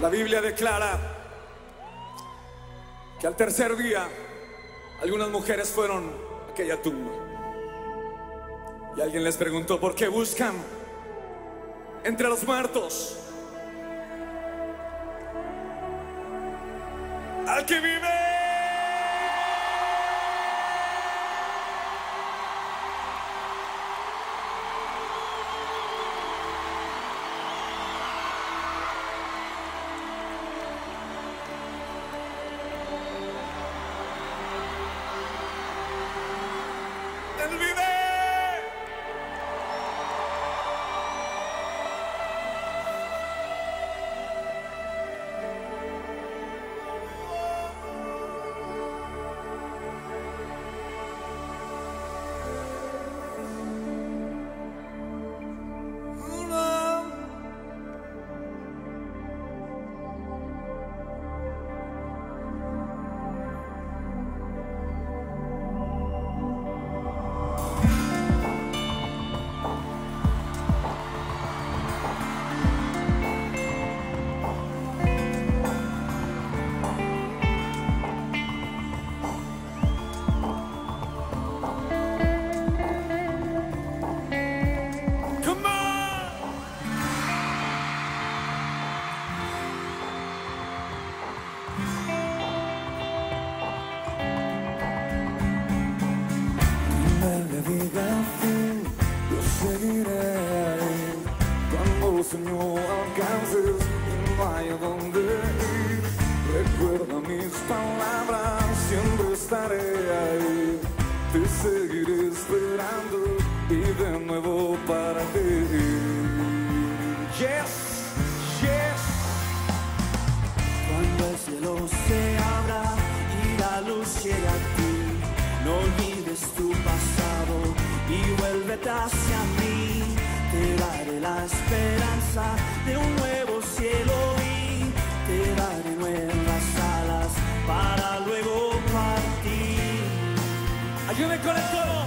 La Biblia declara que al tercer día algunas mujeres fueron a aquella tumba. Y alguien les preguntó, ¿por qué buscan entre los muertos al que vive? De nuevo para ti. Yes, yes. Cuando el cielo se abra y la luz llegue a ti, no olvides tu pasado y vuélvete hacia mí. Te daré la esperanza de un nuevo cielo y te daré nuevas alas para luego partir. Ayúdenme con el coro.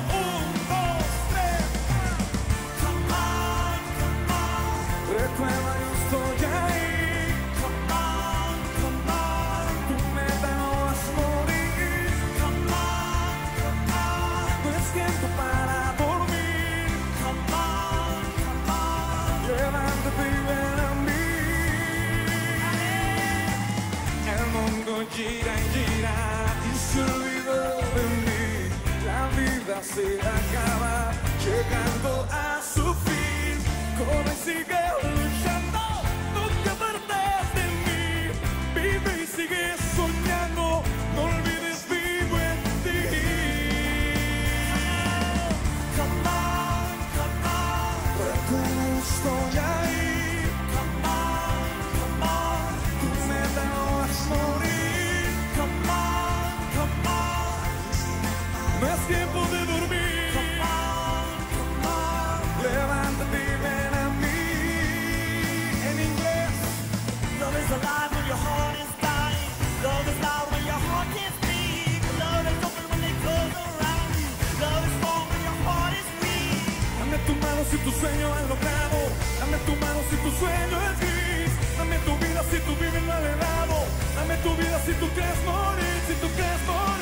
Se acaba llegando a su fin. Corre y sigue luchando, no te apartes de mí. Vive y sigue soñando, no olvides vivo en ti. Come on, come on, ahí. Si tu sueño has logrado. Dame tu mano si tu sueño es gris. Dame tu vida si tu vives heredado. Dame tu vida si tú crees morir. Si tú crees morir.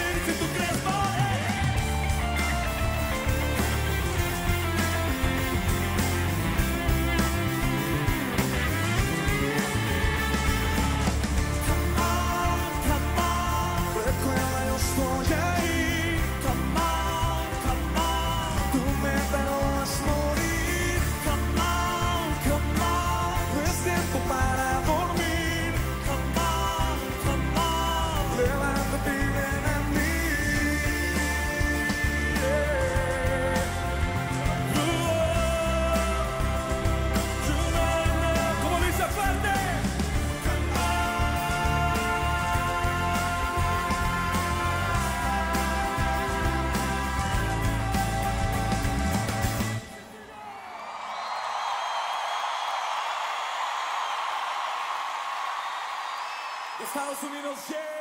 swoje Estados Unidos, yeah.